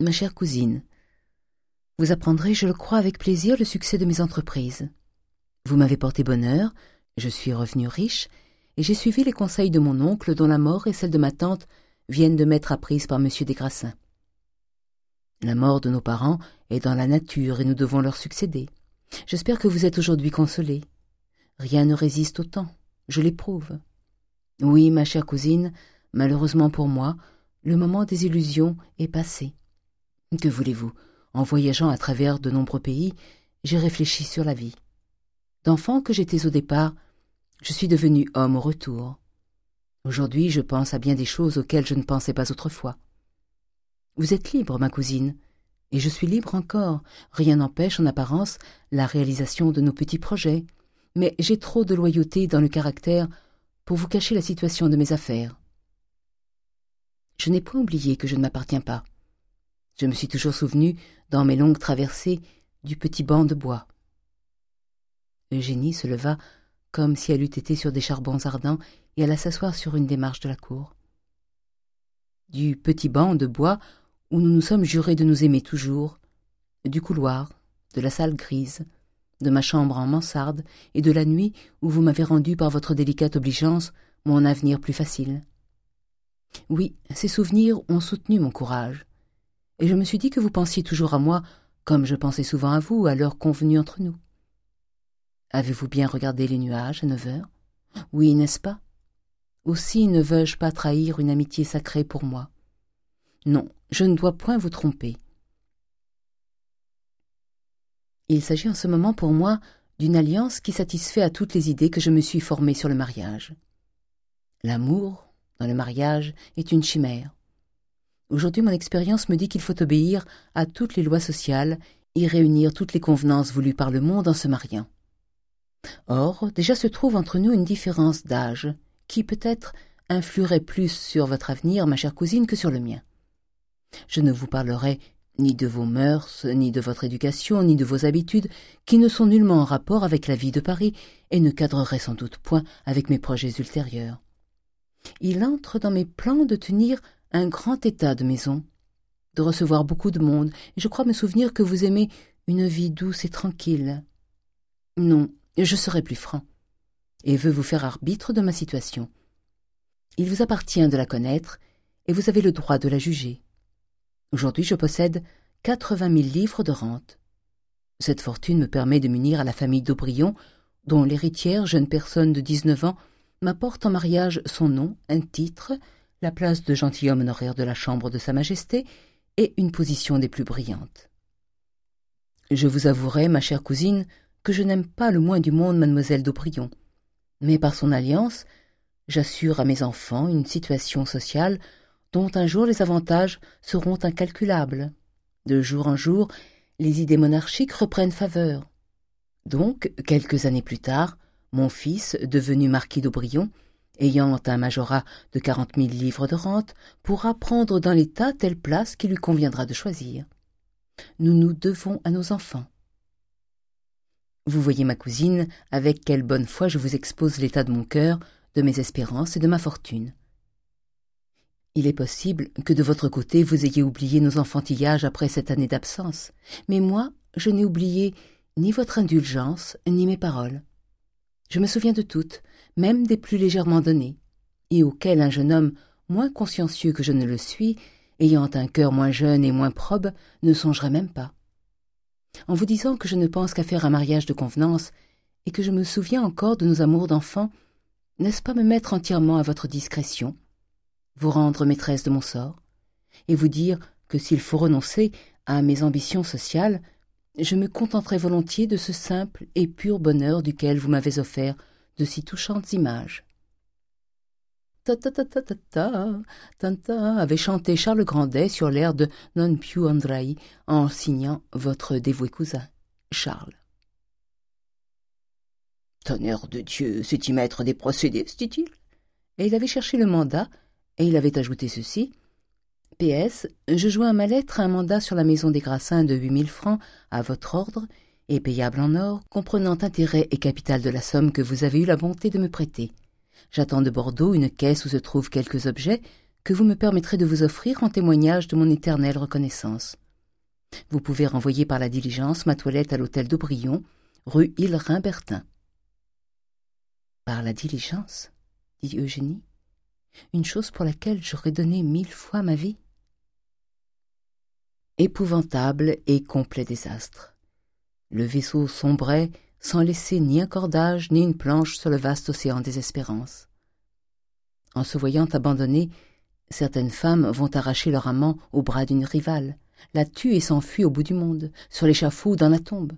Ma chère cousine, vous apprendrez, je le crois, avec plaisir le succès de mes entreprises. Vous m'avez porté bonheur, je suis revenu riche, et j'ai suivi les conseils de mon oncle, dont la mort et celle de ma tante viennent de m'être apprises par M. Desgrassins. La mort de nos parents est dans la nature et nous devons leur succéder. J'espère que vous êtes aujourd'hui consolée. Rien ne résiste au temps, je l'éprouve. Oui, ma chère cousine, malheureusement pour moi, le moment des illusions est passé. Que voulez-vous? En voyageant à travers de nombreux pays, j'ai réfléchi sur la vie. D'enfant que j'étais au départ, je suis devenu homme au retour. Aujourd'hui, je pense à bien des choses auxquelles je ne pensais pas autrefois. Vous êtes libre, ma cousine, et je suis libre encore. Rien n'empêche, en apparence, la réalisation de nos petits projets. Mais j'ai trop de loyauté dans le caractère pour vous cacher la situation de mes affaires. Je n'ai point oublié que je ne m'appartiens pas. Je me suis toujours souvenu, dans mes longues traversées, du petit banc de bois. Eugénie se leva comme si elle eût été sur des charbons ardents et alla s'asseoir sur une des marches de la cour. Du petit banc de bois où nous nous sommes jurés de nous aimer toujours, du couloir, de la salle grise, de ma chambre en mansarde et de la nuit où vous m'avez rendu par votre délicate obligeance mon avenir plus facile. Oui, ces souvenirs ont soutenu mon courage, et je me suis dit que vous pensiez toujours à moi comme je pensais souvent à vous à l'heure convenue entre nous. Avez-vous bien regardé les nuages à neuf heures? Oui, n'est-ce pas? Aussi ne veux-je pas trahir une amitié sacrée pour moi. Non, je ne dois point vous tromper. Il s'agit en ce moment pour moi d'une alliance qui satisfait à toutes les idées que je me suis formées sur le mariage. L'amour, dans le mariage, est une chimère. Aujourd'hui, mon expérience me dit qu'il faut obéir à toutes les lois sociales et réunir toutes les convenances voulues par le monde en se mariant. Or, déjà se trouve entre nous une différence d'âge qui, peut-être, influerait plus sur votre avenir, ma chère cousine, que sur le mien. Je ne vous parlerai ni de vos mœurs, ni de votre éducation, ni de vos habitudes, qui ne sont nullement en rapport avec la vie de Paris et ne cadreraient sans doute point avec mes projets ultérieurs. Il entre dans mes plans de tenir un grand état de maison, de recevoir beaucoup de monde, et je crois me souvenir que vous aimez une vie douce et tranquille. Non, je serai plus franc, et veux vous faire arbitre de ma situation. Il vous appartient de la connaître, et vous avez le droit de la juger. Aujourd'hui, je possède quatre-vingt mille livres de rente. Cette fortune me permet de m'unir à la famille d'Aubrion, dont l'héritière, jeune personne de dix-neuf ans, m'apporte en mariage son nom, un titre, la place de gentilhomme honoraire de la Chambre de Sa Majesté et une position des plus brillantes. Je vous avouerai, ma chère cousine, que je n'aime pas le moins du monde mademoiselle d'Aubrion, mais par son alliance, j'assure à mes enfants une situation sociale dont un jour les avantages seront incalculables. De jour en jour, les idées monarchiques reprennent faveur. Donc, quelques années plus tard, mon fils, devenu marquis d'Aubrion, ayant un majorat de quarante mille livres de rente, pourra prendre dans l'État telle place qu'il lui conviendra de choisir. Nous nous devons à nos enfants. Vous voyez, ma cousine, avec quelle bonne foi je vous expose l'état de mon cœur, de mes espérances et de ma fortune. Il est possible que de votre côté vous ayez oublié nos enfantillages après cette année d'absence, mais moi, je n'ai oublié ni votre indulgence, ni mes paroles. Je me souviens de toutes, même des plus légèrement données, et auxquelles un jeune homme moins consciencieux que je ne le suis, ayant un cœur moins jeune et moins probe, ne songerait même pas. En vous disant que je ne pense qu'à faire un mariage de convenance, et que je me souviens encore de nos amours d'enfant, n'est-ce pas me mettre entièrement à votre discrétion, vous rendre maîtresse de mon sort, et vous dire que s'il faut renoncer à mes ambitions sociales, je me contenterai volontiers de ce simple et pur bonheur duquel vous m'avez offert de si touchantes images. Ta ta ta ta ta ta, ta, ta avait chanté Charles Grandet sur l'air de Non più andrai en signant votre dévoué cousin, Charles. Tonnerre de Dieu, c'est y mettre des procédés, dit-il. Et il avait cherché le mandat, et il avait ajouté ceci. PS, je joins ma lettre un mandat sur la maison des Grassins de huit mille francs à votre ordre et payable en or, comprenant intérêt et capital de la somme que vous avez eu la bonté de me prêter. J'attends de Bordeaux une caisse où se trouvent quelques objets que vous me permettrez de vous offrir en témoignage de mon éternelle reconnaissance. Vous pouvez renvoyer par la diligence ma toilette à l'hôtel d'Aubrion, rue Île-Rimbertin. Par la diligence dit Eugénie. Une chose pour laquelle j'aurais donné mille fois ma vie. Épouvantable et complet désastre. Le vaisseau sombrait sans laisser ni un cordage ni une planche sur le vaste océan des espérances. En se voyant abandonné, certaines femmes vont arracher leur amant au bras d'une rivale, la tuent et s'enfuient au bout du monde, sur l'échafaud ou dans la tombe.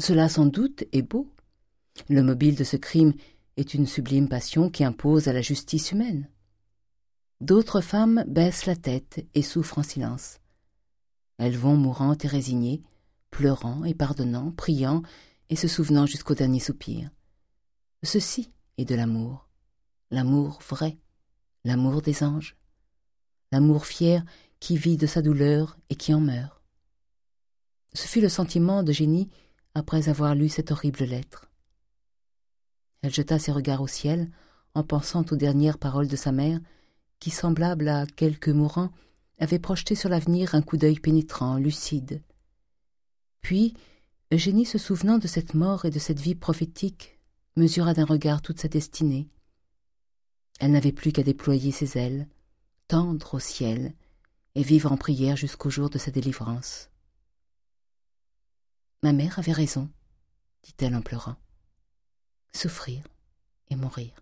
Cela sans doute est beau. Le mobile de ce crime est une sublime passion qui impose à la justice humaine. D'autres femmes baissent la tête et souffrent en silence. Elles vont mourantes et résignées, pleurant et pardonnant, priant et se souvenant jusqu'au dernier soupir. Ceci est de l'amour, l'amour vrai, l'amour des anges, l'amour fier qui vit de sa douleur et qui en meurt. Ce fut le sentiment de Génie après avoir lu cette horrible lettre. Elle jeta ses regards au ciel, en pensant aux dernières paroles de sa mère, qui, semblable à quelques mourants, avait projeté sur l'avenir un coup d'œil pénétrant, lucide. Puis, Eugénie, se souvenant de cette mort et de cette vie prophétique, mesura d'un regard toute sa destinée. Elle n'avait plus qu'à déployer ses ailes, tendre au ciel, et vivre en prière jusqu'au jour de sa délivrance. Ma mère avait raison, dit-elle en pleurant souffrir et mourir.